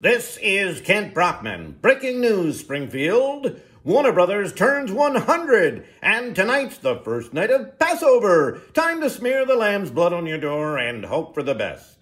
This is Kent Brockman. Breaking news, Springfield. Warner Brothers turns 100, and tonight's the first night of Passover. Time to smear the lamb's blood on your door and hope for the best.